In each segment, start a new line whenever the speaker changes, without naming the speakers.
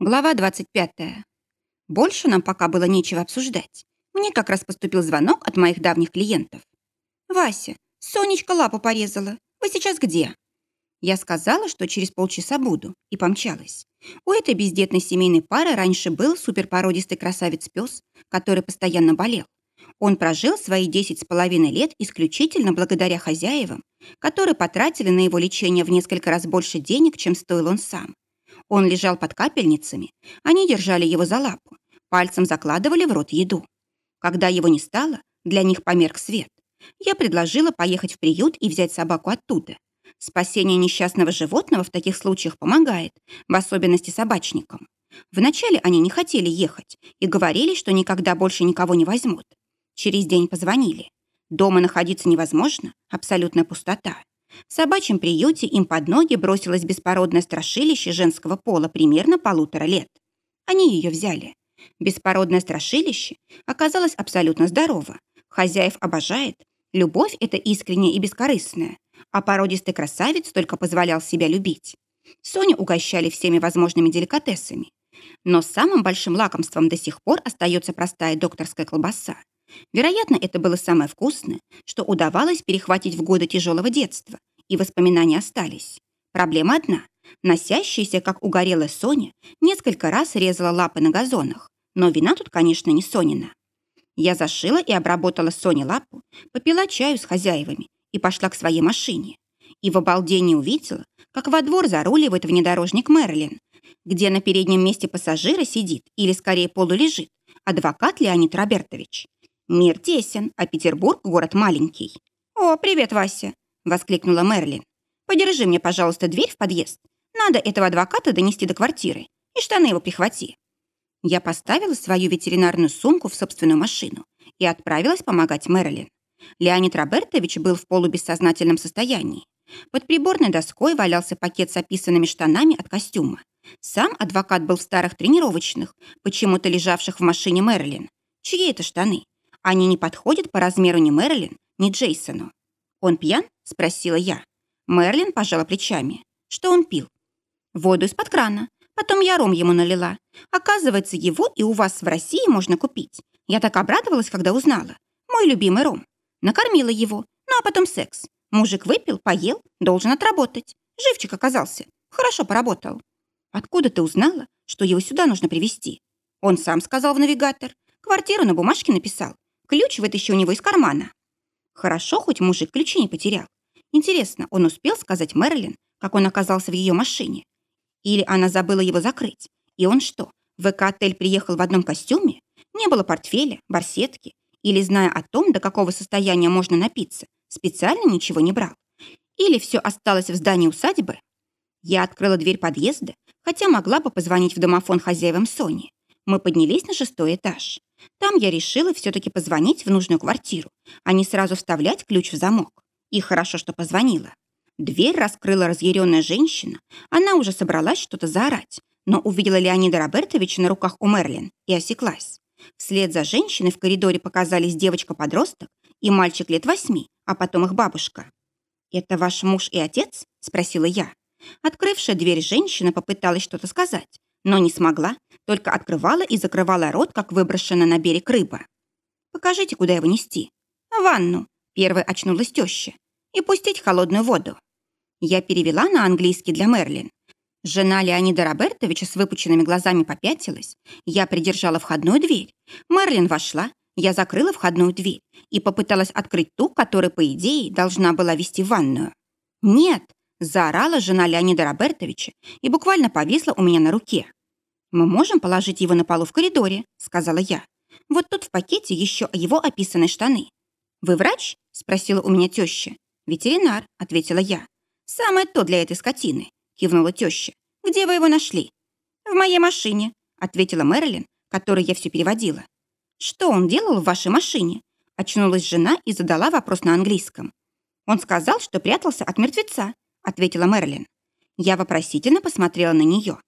Глава 25. Больше нам пока было нечего обсуждать. Мне как раз поступил звонок от моих давних клиентов. «Вася, Сонечка лапу порезала. Вы сейчас где?» Я сказала, что через полчаса буду, и помчалась. У этой бездетной семейной пары раньше был суперпородистый красавец-пес, который постоянно болел. Он прожил свои десять с половиной лет исключительно благодаря хозяевам, которые потратили на его лечение в несколько раз больше денег, чем стоил он сам. Он лежал под капельницами, они держали его за лапу, пальцем закладывали в рот еду. Когда его не стало, для них померк свет. Я предложила поехать в приют и взять собаку оттуда. Спасение несчастного животного в таких случаях помогает, в особенности собачникам. Вначале они не хотели ехать и говорили, что никогда больше никого не возьмут. Через день позвонили. Дома находиться невозможно, абсолютная пустота. В собачьем приюте им под ноги бросилось беспородное страшилище женского пола примерно полутора лет. Они ее взяли. Беспородное страшилище оказалось абсолютно здорово. Хозяев обожает. Любовь – это искренняя и бескорыстная. А породистый красавец только позволял себя любить. Соню угощали всеми возможными деликатесами. Но самым большим лакомством до сих пор остается простая докторская колбаса. Вероятно, это было самое вкусное, что удавалось перехватить в годы тяжелого детства, и воспоминания остались. Проблема одна. Носящаяся, как угорелая Соня, несколько раз резала лапы на газонах. Но вина тут, конечно, не Сонина. Я зашила и обработала Соне лапу, попила чаю с хозяевами и пошла к своей машине. И в обалдении увидела, как во двор заруливает внедорожник Мерлин, где на переднем месте пассажира сидит, или скорее полулежит, адвокат Леонид Робертович. Мир тесен, а Петербург – город маленький. «О, привет, Вася!» – воскликнула Мерлин. «Подержи мне, пожалуйста, дверь в подъезд. Надо этого адвоката донести до квартиры. И штаны его прихвати». Я поставила свою ветеринарную сумку в собственную машину и отправилась помогать Мерлин. Леонид Робертович был в полубессознательном состоянии. Под приборной доской валялся пакет с описанными штанами от костюма. Сам адвокат был в старых тренировочных, почему-то лежавших в машине Мерлин. Чьи это штаны? Они не подходят по размеру ни Мерлин, ни Джейсону. «Он пьян?» – спросила я. Мерлин пожала плечами. Что он пил? Воду из-под крана. Потом я ром ему налила. Оказывается, его и у вас в России можно купить. Я так обрадовалась, когда узнала. Мой любимый ром. Накормила его. Ну, а потом секс. Мужик выпил, поел, должен отработать. Живчик оказался. Хорошо поработал. Откуда ты узнала, что его сюда нужно привезти? Он сам сказал в навигатор. Квартиру на бумажке написал. Ключ вытащи у него из кармана. Хорошо, хоть мужик ключи не потерял. Интересно, он успел сказать Мерлин, как он оказался в ее машине? Или она забыла его закрыть? И он что, в ВК-отель приехал в одном костюме? Не было портфеля, барсетки? Или, зная о том, до какого состояния можно напиться, специально ничего не брал? Или все осталось в здании усадьбы? Я открыла дверь подъезда, хотя могла бы позвонить в домофон хозяевам Сони. Мы поднялись на шестой этаж. Там я решила все-таки позвонить в нужную квартиру, а не сразу вставлять ключ в замок. И хорошо, что позвонила. Дверь раскрыла разъяренная женщина. Она уже собралась что-то заорать, но увидела Леонида Робертовича на руках у Мерлин и осеклась. Вслед за женщиной в коридоре показались девочка-подросток и мальчик лет восьми, а потом их бабушка. «Это ваш муж и отец?» – спросила я. Открывшая дверь женщина попыталась что-то сказать, но не смогла, только открывала и закрывала рот, как выброшена на берег рыба. «Покажите, куда его нести». «В ванну», — первой очнулась теща. «И пустить холодную воду». Я перевела на английский для Мерлин. Жена Леонида Робертовича с выпученными глазами попятилась. Я придержала входную дверь. Мерлин вошла, я закрыла входную дверь и попыталась открыть ту, которая, по идее, должна была вести в ванную. «Нет!» – заорала жена Леонида Робертовича и буквально повисла у меня на руке. «Мы можем положить его на полу в коридоре», — сказала я. «Вот тут в пакете еще его описаны штаны». «Вы врач?» — спросила у меня теща. «Ветеринар», — ответила я. «Самое то для этой скотины», — кивнула теща. «Где вы его нашли?» «В моей машине», — ответила Мэрилин, которой я все переводила. «Что он делал в вашей машине?» Очнулась жена и задала вопрос на английском. «Он сказал, что прятался от мертвеца», — ответила Мэрилин. Я вопросительно посмотрела на нее.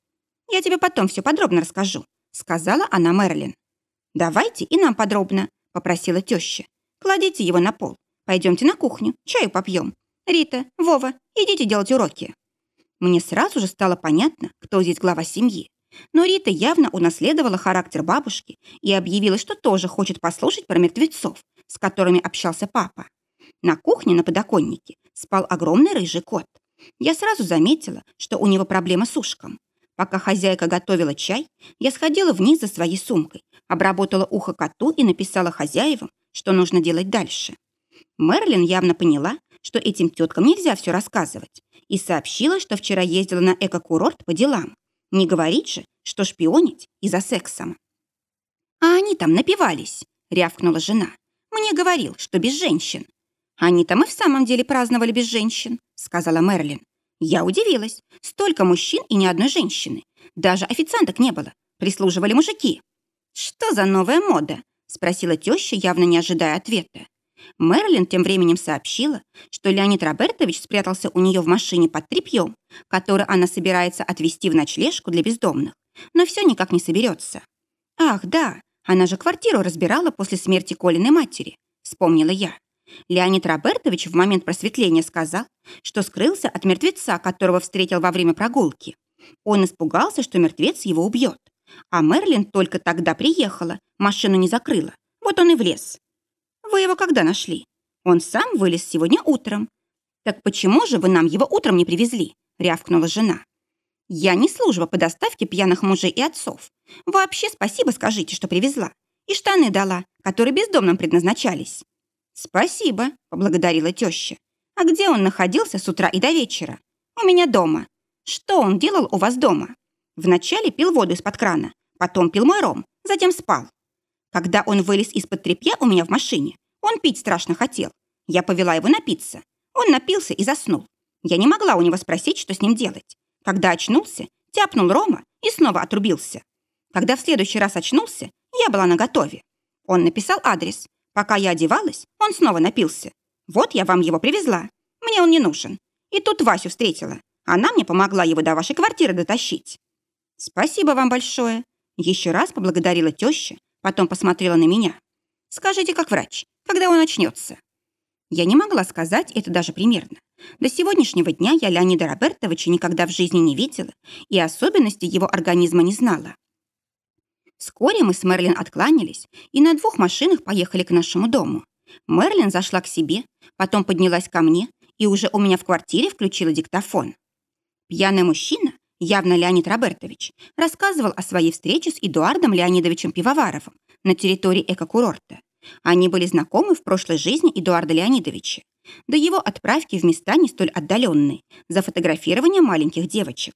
Я тебе потом все подробно расскажу», — сказала она Мерлин. «Давайте и нам подробно», — попросила теща. «Кладите его на пол. Пойдемте на кухню, чаю попьем. Рита, Вова, идите делать уроки». Мне сразу же стало понятно, кто здесь глава семьи. Но Рита явно унаследовала характер бабушки и объявила, что тоже хочет послушать про мертвецов, с которыми общался папа. На кухне на подоконнике спал огромный рыжий кот. Я сразу заметила, что у него проблема с ушком. Пока хозяйка готовила чай, я сходила вниз за своей сумкой, обработала ухо коту и написала хозяевам, что нужно делать дальше. Мерлин явно поняла, что этим теткам нельзя все рассказывать, и сообщила, что вчера ездила на эко-курорт по делам. Не говорить же, что шпионить и за сексом. «А они там напивались», — рявкнула жена. «Мне говорил, что без женщин». «Они там и в самом деле праздновали без женщин», — сказала Мерлин. Я удивилась. Столько мужчин и ни одной женщины. Даже официанток не было. Прислуживали мужики. «Что за новая мода?» — спросила теща, явно не ожидая ответа. Мерлин тем временем сообщила, что Леонид Робертович спрятался у нее в машине под тряпьем, который она собирается отвезти в ночлежку для бездомных, но все никак не соберется. «Ах, да, она же квартиру разбирала после смерти Колиной матери», — вспомнила я. Леонид Робертович в момент просветления сказал, что скрылся от мертвеца, которого встретил во время прогулки. Он испугался, что мертвец его убьет. А Мерлин только тогда приехала, машину не закрыла. Вот он и влез. Вы его когда нашли? Он сам вылез сегодня утром. Так почему же вы нам его утром не привезли? Рявкнула жена. Я не служба по доставке пьяных мужей и отцов. Вообще спасибо скажите, что привезла. И штаны дала, которые бездомным предназначались. Спасибо, поблагодарила теща. А где он находился с утра и до вечера? У меня дома. Что он делал у вас дома? Вначале пил воду из-под крана, потом пил мой ром, затем спал. Когда он вылез из-под тряпья у меня в машине, он пить страшно хотел. Я повела его напиться. Он напился и заснул. Я не могла у него спросить, что с ним делать. Когда очнулся, тяпнул Рома и снова отрубился. Когда в следующий раз очнулся, я была наготове. Он написал адрес. Пока я одевалась, он снова напился. Вот я вам его привезла. Мне он не нужен. И тут Васю встретила. Она мне помогла его до вашей квартиры дотащить. Спасибо вам большое. Еще раз поблагодарила теща, потом посмотрела на меня. Скажите, как врач, когда он очнется? Я не могла сказать это даже примерно. До сегодняшнего дня я Леонида Робертовича никогда в жизни не видела и особенностей его организма не знала. Вскоре мы с Мерлин откланялись и на двух машинах поехали к нашему дому. Мерлин зашла к себе, потом поднялась ко мне и уже у меня в квартире включила диктофон. Пьяный мужчина, явно Леонид Робертович, рассказывал о своей встрече с Эдуардом Леонидовичем Пивоваровым на территории экокурорта. Они были знакомы в прошлой жизни Эдуарда Леонидовича, до его отправки в места не столь отдаленные, за фотографирование маленьких девочек.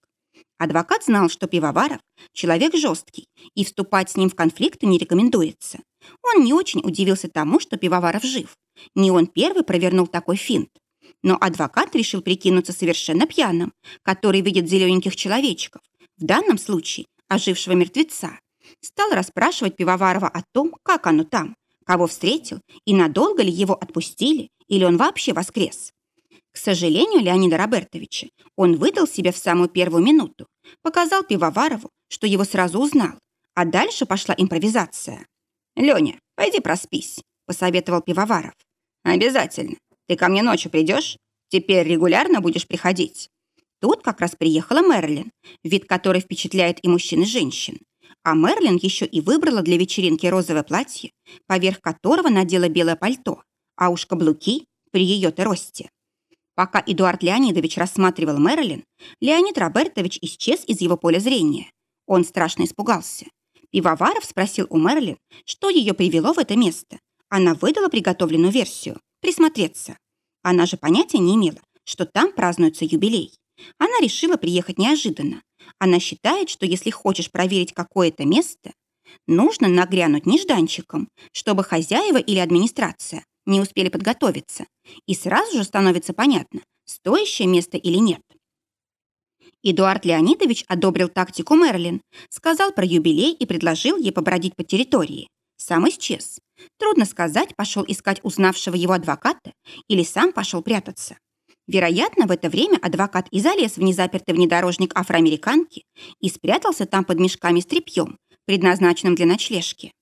Адвокат знал, что Пивоваров – человек жесткий, и вступать с ним в конфликты не рекомендуется. Он не очень удивился тому, что Пивоваров жив. Не он первый провернул такой финт. Но адвокат решил прикинуться совершенно пьяным, который видит зелененьких человечков, в данном случае ожившего мертвеца. Стал расспрашивать Пивоварова о том, как оно там, кого встретил и надолго ли его отпустили, или он вообще воскрес. К сожалению, Леонида Робертовича, он выдал себя в самую первую минуту, показал Пивоварову, что его сразу узнал, а дальше пошла импровизация. «Леня, пойди проспись», — посоветовал Пивоваров. «Обязательно. Ты ко мне ночью придешь? Теперь регулярно будешь приходить». Тут как раз приехала Мерлин, вид которой впечатляет и мужчин, и женщин. А Мерлин еще и выбрала для вечеринки розовое платье, поверх которого надела белое пальто, а уж каблуки при ее-то росте. Пока Эдуард Леонидович рассматривал Мэрилин, Леонид Робертович исчез из его поля зрения. Он страшно испугался. Пивоваров спросил у Мэрилин, что ее привело в это место. Она выдала приготовленную версию – присмотреться. Она же понятия не имела, что там празднуется юбилей. Она решила приехать неожиданно. Она считает, что если хочешь проверить какое-то место, нужно нагрянуть нежданчиком, чтобы хозяева или администрация не успели подготовиться, и сразу же становится понятно, стоящее место или нет. Эдуард Леонидович одобрил тактику Мерлин, сказал про юбилей и предложил ей побродить по территории. Сам исчез. Трудно сказать, пошел искать узнавшего его адвоката или сам пошел прятаться. Вероятно, в это время адвокат и залез в незапертый внедорожник афроамериканки и спрятался там под мешками с тряпьем, предназначенным для ночлежки.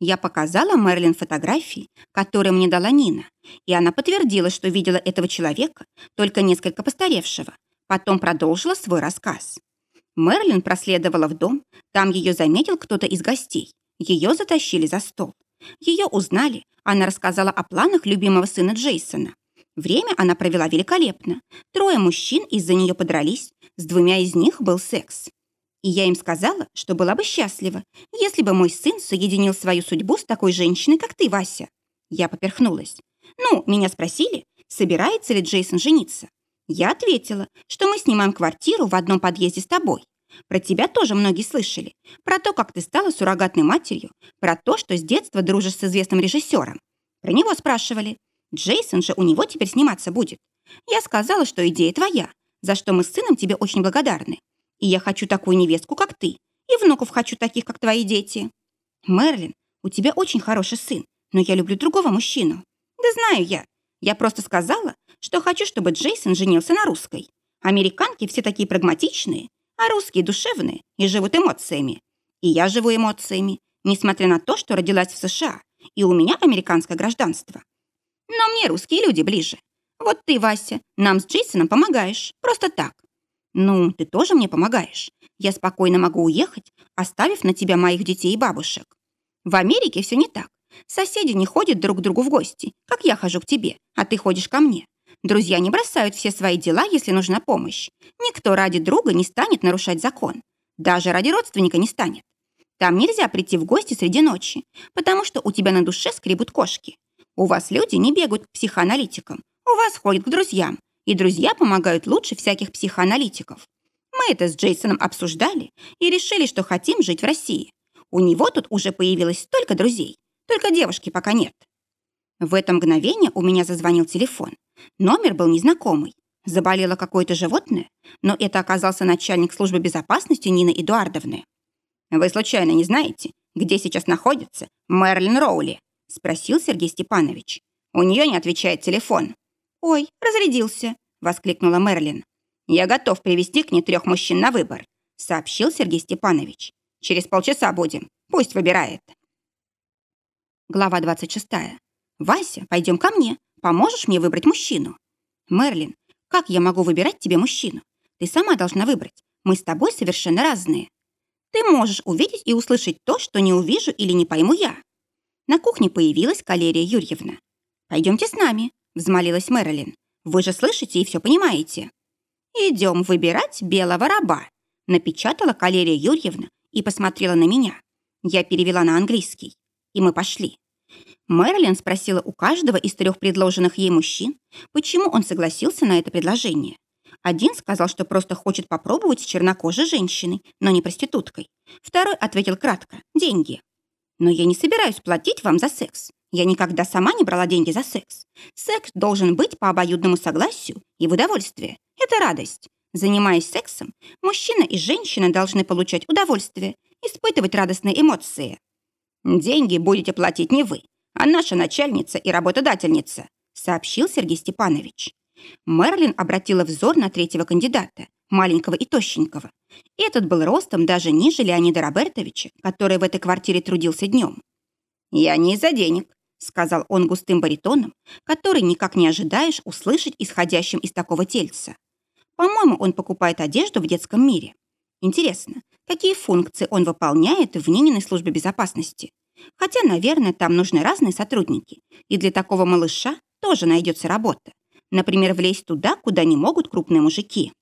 Я показала Мерлин фотографии, которые мне дала Нина, и она подтвердила, что видела этого человека, только несколько постаревшего. Потом продолжила свой рассказ. Мерлин проследовала в дом, там ее заметил кто-то из гостей. Ее затащили за стол. Ее узнали, она рассказала о планах любимого сына Джейсона. Время она провела великолепно. Трое мужчин из-за нее подрались, с двумя из них был секс. И я им сказала, что была бы счастлива, если бы мой сын соединил свою судьбу с такой женщиной, как ты, Вася. Я поперхнулась. Ну, меня спросили, собирается ли Джейсон жениться. Я ответила, что мы снимаем квартиру в одном подъезде с тобой. Про тебя тоже многие слышали. Про то, как ты стала суррогатной матерью. Про то, что с детства дружишь с известным режиссером. Про него спрашивали. Джейсон же у него теперь сниматься будет. Я сказала, что идея твоя, за что мы с сыном тебе очень благодарны. И я хочу такую невестку, как ты. И внуков хочу таких, как твои дети. Мерлин, у тебя очень хороший сын, но я люблю другого мужчину. Да знаю я. Я просто сказала, что хочу, чтобы Джейсон женился на русской. Американки все такие прагматичные, а русские душевные и живут эмоциями. И я живу эмоциями, несмотря на то, что родилась в США, и у меня американское гражданство. Но мне русские люди ближе. Вот ты, Вася, нам с Джейсоном помогаешь, просто так. Ну, ты тоже мне помогаешь. Я спокойно могу уехать, оставив на тебя моих детей и бабушек. В Америке все не так. Соседи не ходят друг к другу в гости, как я хожу к тебе, а ты ходишь ко мне. Друзья не бросают все свои дела, если нужна помощь. Никто ради друга не станет нарушать закон. Даже ради родственника не станет. Там нельзя прийти в гости среди ночи, потому что у тебя на душе скребут кошки. У вас люди не бегают к психоаналитикам, у вас ходят к друзьям, и друзья помогают лучше всяких психоаналитиков. Мы это с Джейсоном обсуждали и решили, что хотим жить в России. У него тут уже появилось столько друзей, только девушки пока нет. В это мгновение у меня зазвонил телефон. Номер был незнакомый. Заболело какое-то животное, но это оказался начальник службы безопасности Нины Эдуардовны. «Вы случайно не знаете, где сейчас находится Мерлин Роули?» – спросил Сергей Степанович. «У нее не отвечает телефон». «Ой, разрядился!» – воскликнула Мерлин. «Я готов привести к ней трех мужчин на выбор», – сообщил Сергей Степанович. «Через полчаса будем. Пусть выбирает». Глава 26. «Вася, пойдем ко мне. Поможешь мне выбрать мужчину?» «Мерлин, как я могу выбирать тебе мужчину? Ты сама должна выбрать. Мы с тобой совершенно разные. Ты можешь увидеть и услышать то, что не увижу или не пойму я». На кухне появилась Калерия Юрьевна. «Пойдемте с нами», — взмолилась Мэрилин. «Вы же слышите и все понимаете». «Идем выбирать белого раба», — напечатала Калерия Юрьевна и посмотрела на меня. Я перевела на английский и мы пошли. Мэрилин спросила у каждого из трех предложенных ей мужчин, почему он согласился на это предложение. Один сказал, что просто хочет попробовать с чернокожей женщиной, но не проституткой. Второй ответил кратко – деньги. Но я не собираюсь платить вам за секс. Я никогда сама не брала деньги за секс. Секс должен быть по обоюдному согласию и в удовольствие. Это радость. Занимаясь сексом, мужчина и женщина должны получать удовольствие, испытывать радостные эмоции. «Деньги будете платить не вы, а наша начальница и работодательница», сообщил Сергей Степанович. Мерлин обратила взор на третьего кандидата, маленького и тощенького. Этот был ростом даже ниже Леонида Робертовича, который в этой квартире трудился днем. «Я не из-за денег», — сказал он густым баритоном, который никак не ожидаешь услышать исходящим из такого тельца. «По-моему, он покупает одежду в детском мире. Интересно, какие функции он выполняет в Нининой службе безопасности? Хотя, наверное, там нужны разные сотрудники, и для такого малыша тоже найдется работа. Например, влезть туда, куда не могут крупные мужики.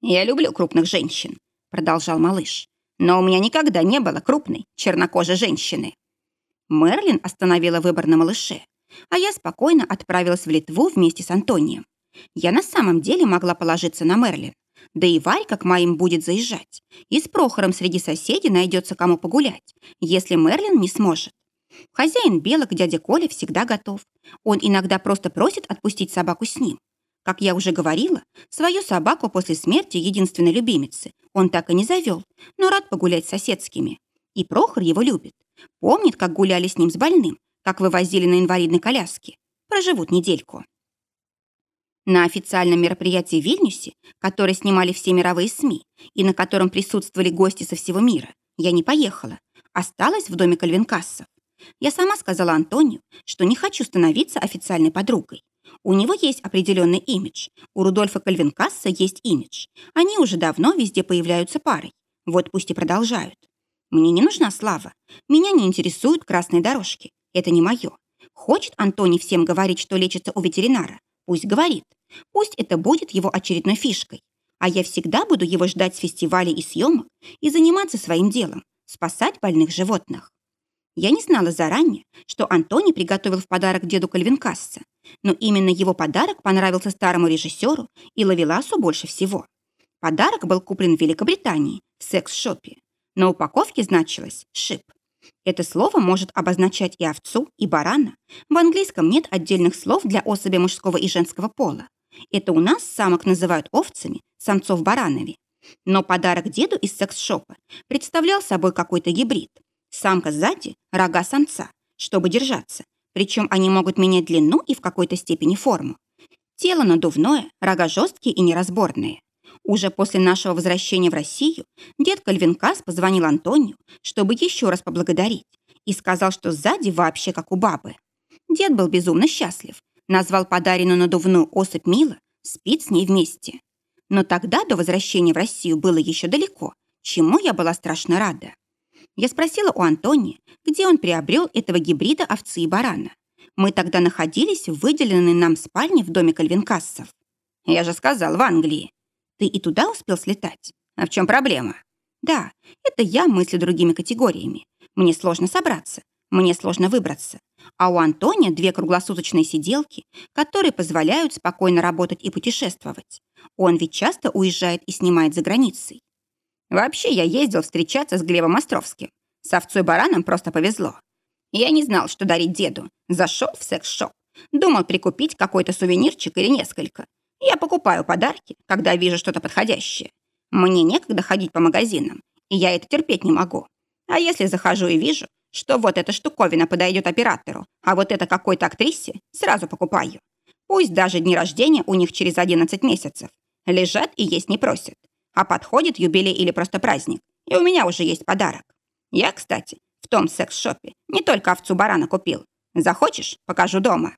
«Я люблю крупных женщин», — продолжал малыш. «Но у меня никогда не было крупной, чернокожей женщины». Мерлин остановила выбор на малыше, а я спокойно отправилась в Литву вместе с Антонием. Я на самом деле могла положиться на Мерлин. Да и Варька к моим будет заезжать. И с Прохором среди соседей найдется кому погулять, если Мерлин не сможет. Хозяин белок, дядя Коля, всегда готов. Он иногда просто просит отпустить собаку с ним. Как я уже говорила, свою собаку после смерти единственной любимицы он так и не завел, но рад погулять с соседскими. И Прохор его любит. Помнит, как гуляли с ним с больным, как вывозили на инвалидной коляске. Проживут недельку. На официальном мероприятии в Вильнюсе, которое снимали все мировые СМИ и на котором присутствовали гости со всего мира, я не поехала. Осталась в доме Кальвинкассов. Я сама сказала Антонию, что не хочу становиться официальной подругой. У него есть определенный имидж. У Рудольфа Кальвинкасса есть имидж. Они уже давно везде появляются парой. Вот пусть и продолжают. Мне не нужна слава. Меня не интересуют красные дорожки. Это не мое. Хочет Антони всем говорить, что лечится у ветеринара? Пусть говорит. Пусть это будет его очередной фишкой. А я всегда буду его ждать с фестивалей и съемок и заниматься своим делом – спасать больных животных. Я не знала заранее, что Антони приготовил в подарок деду Кальвинкасса, но именно его подарок понравился старому режиссеру и Лавеласу больше всего. Подарок был куплен в Великобритании, в секс-шопе. На упаковке значилось «шип». Это слово может обозначать и овцу, и барана. В английском нет отдельных слов для особи мужского и женского пола. Это у нас самок называют овцами, самцов баранами. Но подарок деду из секс-шопа представлял собой какой-то гибрид. Самка сзади, рога самца, чтобы держаться. Причем они могут менять длину и в какой-то степени форму. Тело надувное, рога жесткие и неразборные. Уже после нашего возвращения в Россию дед Кальвинкас позвонил Антонию, чтобы еще раз поблагодарить, и сказал, что сзади вообще как у бабы. Дед был безумно счастлив, назвал подаренную надувную особь Мила, спит с ней вместе. Но тогда до возвращения в Россию было еще далеко, чему я была страшно рада. Я спросила у Антония, где он приобрел этого гибрида овцы и барана. Мы тогда находились в выделенной нам спальне в доме Кальвинкассов. Я же сказал, в Англии. Ты и туда успел слетать? А в чем проблема? Да, это я мыслю другими категориями. Мне сложно собраться, мне сложно выбраться. А у Антония две круглосуточные сиделки, которые позволяют спокойно работать и путешествовать. Он ведь часто уезжает и снимает за границей. Вообще, я ездил встречаться с Глебом Островским. С овцой-бараном просто повезло. Я не знал, что дарить деду. Зашел в секс-шоп. Думал прикупить какой-то сувенирчик или несколько. Я покупаю подарки, когда вижу что-то подходящее. Мне некогда ходить по магазинам, и я это терпеть не могу. А если захожу и вижу, что вот эта штуковина подойдет оператору, а вот это какой-то актрисе, сразу покупаю. Пусть даже дни рождения у них через 11 месяцев. Лежат и есть не просят. А подходит юбилей или просто праздник, и у меня уже есть подарок. Я, кстати, в том секс-шопе не только овцу барана купил. Захочешь, покажу дома.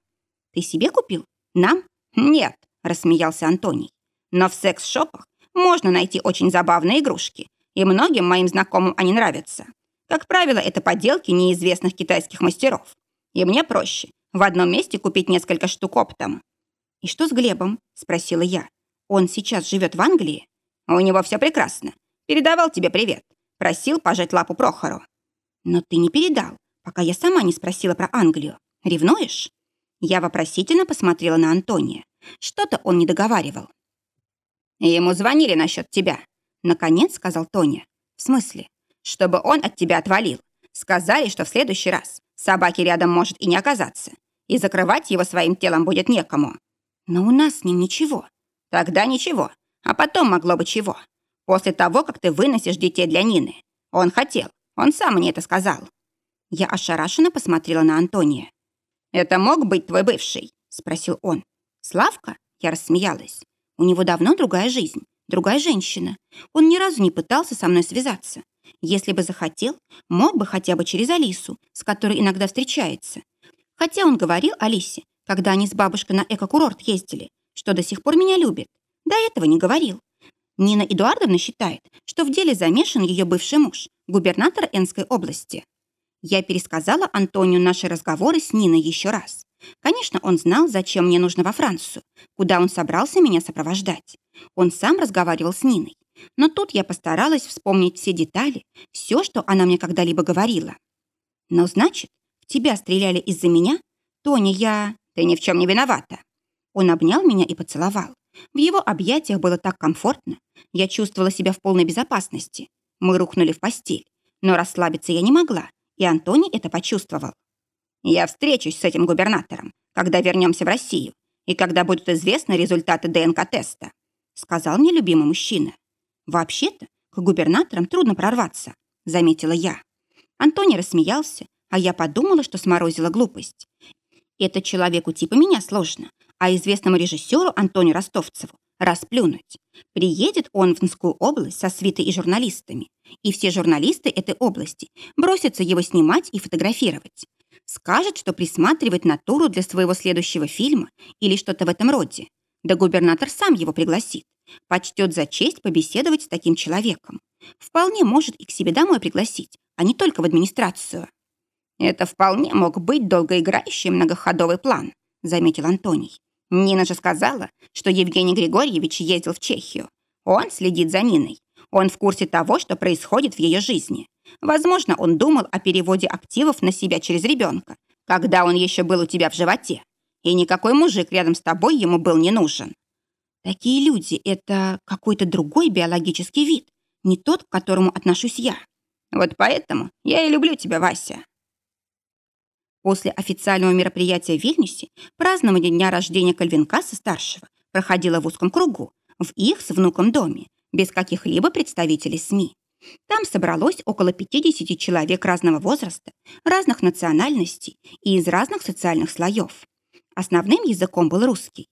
Ты себе купил? Нам? Нет, рассмеялся Антоний. Но в секс-шопах можно найти очень забавные игрушки, и многим моим знакомым они нравятся. Как правило, это подделки неизвестных китайских мастеров. И мне проще в одном месте купить несколько штук оптом. «И что с Глебом?» – спросила я. «Он сейчас живет в Англии?» «У него все прекрасно. Передавал тебе привет. Просил пожать лапу Прохору». «Но ты не передал, пока я сама не спросила про Англию. Ревнуешь?» Я вопросительно посмотрела на Антония. Что-то он не договаривал. «Ему звонили насчет тебя», — наконец сказал Тоня. «В смысле? Чтобы он от тебя отвалил. Сказали, что в следующий раз собаки рядом может и не оказаться, и закрывать его своим телом будет некому. Но у нас с ним ничего. Тогда ничего. А потом могло бы чего. После того, как ты выносишь детей для Нины. Он хотел. Он сам мне это сказал. Я ошарашенно посмотрела на Антония. «Это мог быть твой бывший?» — спросил он. «Славка?» — я рассмеялась. «У него давно другая жизнь, другая женщина. Он ни разу не пытался со мной связаться. Если бы захотел, мог бы хотя бы через Алису, с которой иногда встречается. Хотя он говорил Алисе, когда они с бабушкой на эко-курорт ездили, что до сих пор меня любит. До этого не говорил. Нина Эдуардовна считает, что в деле замешан ее бывший муж, губернатор Энской области. Я пересказала Антонию наши разговоры с Ниной еще раз. Конечно, он знал, зачем мне нужно во Францию, куда он собрался меня сопровождать. Он сам разговаривал с Ниной. Но тут я постаралась вспомнить все детали, все, что она мне когда-либо говорила. Но значит, в тебя стреляли из-за меня? Тоня, я... Ты ни в чем не виновата. Он обнял меня и поцеловал. В его объятиях было так комфортно. Я чувствовала себя в полной безопасности. Мы рухнули в постель. Но расслабиться я не могла, и Антоний это почувствовал. «Я встречусь с этим губернатором, когда вернемся в Россию, и когда будут известны результаты ДНК-теста», сказал мне любимый мужчина. «Вообще-то, к губернаторам трудно прорваться», заметила я. Антоний рассмеялся, а я подумала, что сморозила глупость. Это человеку типа меня сложно, а известному режиссеру Антонию Ростовцеву расплюнуть. Приедет он в Нскую область со свитой и журналистами, и все журналисты этой области бросятся его снимать и фотографировать. Скажет, что присматривает натуру для своего следующего фильма или что-то в этом роде. Да губернатор сам его пригласит. Почтет за честь побеседовать с таким человеком. Вполне может и к себе домой пригласить, а не только в администрацию. Это вполне мог быть долгоиграющий многоходовый план, заметил Антоний. Нина же сказала, что Евгений Григорьевич ездил в Чехию. Он следит за Ниной. Он в курсе того, что происходит в ее жизни. Возможно, он думал о переводе активов на себя через ребенка, когда он еще был у тебя в животе. И никакой мужик рядом с тобой ему был не нужен. Такие люди — это какой-то другой биологический вид, не тот, к которому отношусь я. Вот поэтому я и люблю тебя, Вася. После официального мероприятия в Вильнюсе празднование дня рождения Кальвинкаса-старшего проходило в узком кругу, в их с внуком доме, без каких-либо представителей СМИ. Там собралось около 50 человек разного возраста, разных национальностей и из разных социальных слоев. Основным языком был русский.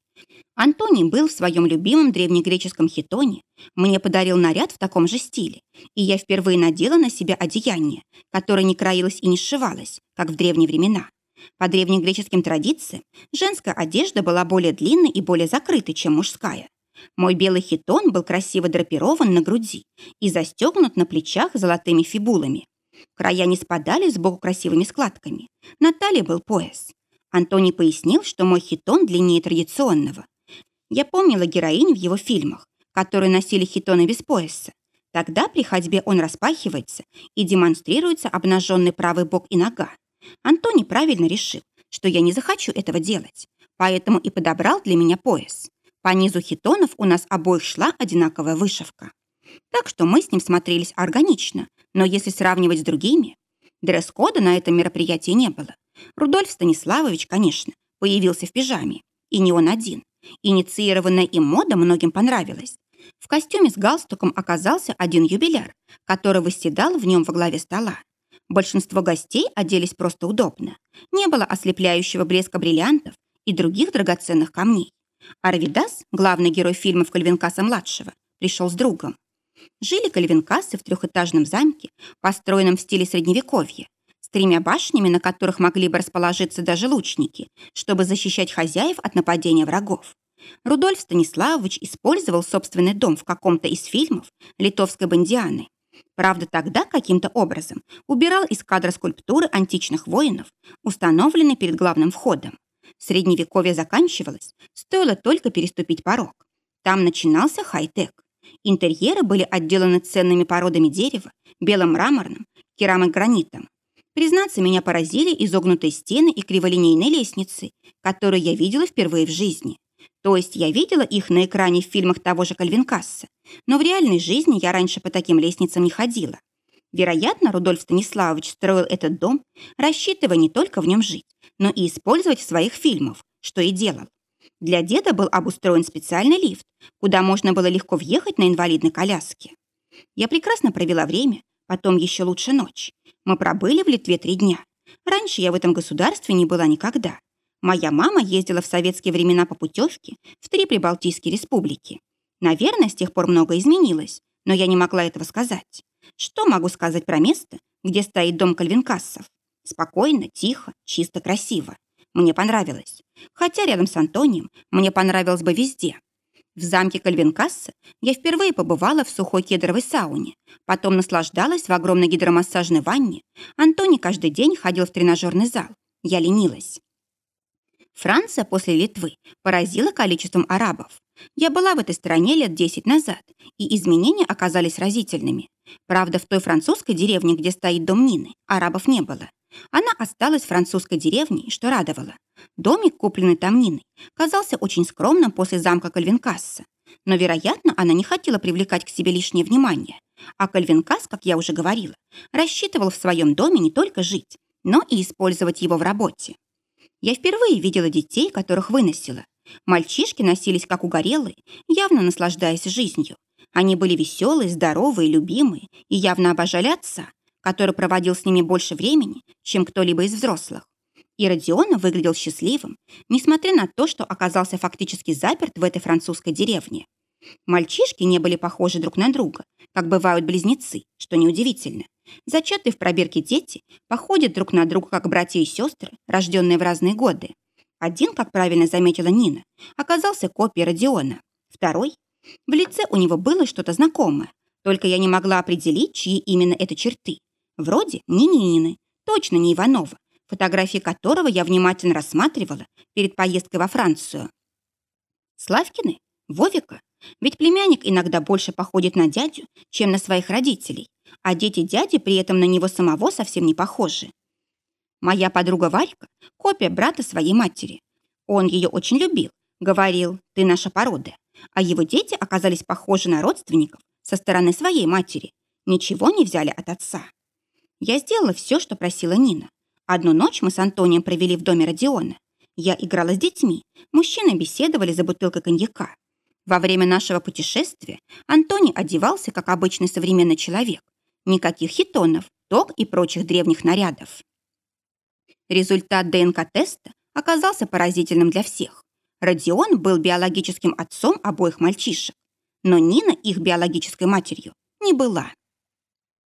Антоний был в своем любимом древнегреческом хитоне, мне подарил наряд в таком же стиле, и я впервые надела на себя одеяние, которое не краилось и не сшивалось, как в древние времена. По древнегреческим традициям женская одежда была более длинной и более закрытой, чем мужская. Мой белый хитон был красиво драпирован на груди и застегнут на плечах золотыми фибулами. Края не спадали сбоку красивыми складками. На талии был пояс. Антоний пояснил, что мой хитон длиннее традиционного. Я помнила героинь в его фильмах, которые носили хитоны без пояса. Тогда при ходьбе он распахивается и демонстрируется обнаженный правый бок и нога. Антоний правильно решил, что я не захочу этого делать, поэтому и подобрал для меня пояс. По низу хитонов у нас обоих шла одинаковая вышивка. Так что мы с ним смотрелись органично, но если сравнивать с другими, дресс-кода на этом мероприятии не было. Рудольф Станиславович, конечно, появился в пижаме. И не он один. Инициированная им мода многим понравилась. В костюме с галстуком оказался один юбиляр, который восседал в нем во главе стола. Большинство гостей оделись просто удобно. Не было ослепляющего блеска бриллиантов и других драгоценных камней. Арвидас, главный герой фильмов Кальвинкаса-младшего, пришел с другом. Жили Кальвинкасы в трехэтажном замке, построенном в стиле Средневековья, тремя башнями, на которых могли бы расположиться даже лучники, чтобы защищать хозяев от нападения врагов. Рудольф Станиславович использовал собственный дом в каком-то из фильмов литовской бандианы. Правда, тогда каким-то образом убирал из кадра скульптуры античных воинов, установленные перед главным входом. Средневековье заканчивалось, стоило только переступить порог. Там начинался хай-тек. Интерьеры были отделаны ценными породами дерева, белым мраморным, керамогранитом. Признаться, меня поразили изогнутые стены и криволинейные лестницы, которые я видела впервые в жизни. То есть я видела их на экране в фильмах того же Кальвинкасса, но в реальной жизни я раньше по таким лестницам не ходила. Вероятно, Рудольф Станиславович строил этот дом, рассчитывая не только в нем жить, но и использовать в своих фильмах, что и делал. Для деда был обустроен специальный лифт, куда можно было легко въехать на инвалидной коляске. Я прекрасно провела время, потом еще лучше ночь. Мы пробыли в Литве три дня. Раньше я в этом государстве не была никогда. Моя мама ездила в советские времена по путевке в три прибалтийские республики. Наверное, с тех пор многое изменилось, но я не могла этого сказать. Что могу сказать про место, где стоит дом Кальвинкассов? Спокойно, тихо, чисто, красиво. Мне понравилось. Хотя рядом с Антонием мне понравилось бы везде. В замке Кальвинкасса я впервые побывала в сухой кедровой сауне, потом наслаждалась в огромной гидромассажной ванне. Антони каждый день ходил в тренажерный зал. Я ленилась. Франция после Литвы поразила количеством арабов. Я была в этой стране лет 10 назад, и изменения оказались разительными. Правда, в той французской деревне, где стоит дом Нины, арабов не было. Она осталась французской деревней, что радовало. Домик, купленный там Ниной, казался очень скромным после замка Кальвинкасса. Но, вероятно, она не хотела привлекать к себе лишнее внимание. А Кальвинкас, как я уже говорила, рассчитывал в своем доме не только жить, но и использовать его в работе. Я впервые видела детей, которых выносила. Мальчишки носились как угорелые, явно наслаждаясь жизнью. Они были веселые, здоровые, любимые и явно обожали отца, который проводил с ними больше времени, чем кто-либо из взрослых. И Родиона выглядел счастливым, несмотря на то, что оказался фактически заперт в этой французской деревне. Мальчишки не были похожи друг на друга, как бывают близнецы, что неудивительно. Зачатые в пробирке дети походят друг на друга, как братья и сестры, рожденные в разные годы. Один, как правильно заметила Нина, оказался копией Родиона. Второй в лице у него было что-то знакомое, только я не могла определить, чьи именно это черты. Вроде не Нинины, точно не Иванова, фотографии которого я внимательно рассматривала перед поездкой во Францию. Славкины? Вовика? Ведь племянник иногда больше походит на дядю, чем на своих родителей, а дети дяди при этом на него самого совсем не похожи. Моя подруга Варька – копия брата своей матери. Он ее очень любил, говорил «ты наша порода», а его дети оказались похожи на родственников со стороны своей матери, ничего не взяли от отца. Я сделала все, что просила Нина. Одну ночь мы с Антонием провели в доме Родиона. Я играла с детьми, мужчины беседовали за бутылкой коньяка. Во время нашего путешествия Антоний одевался, как обычный современный человек. Никаких хитонов, ток и прочих древних нарядов. Результат ДНК-теста оказался поразительным для всех. Родион был биологическим отцом обоих мальчишек, но Нина их биологической матерью не была.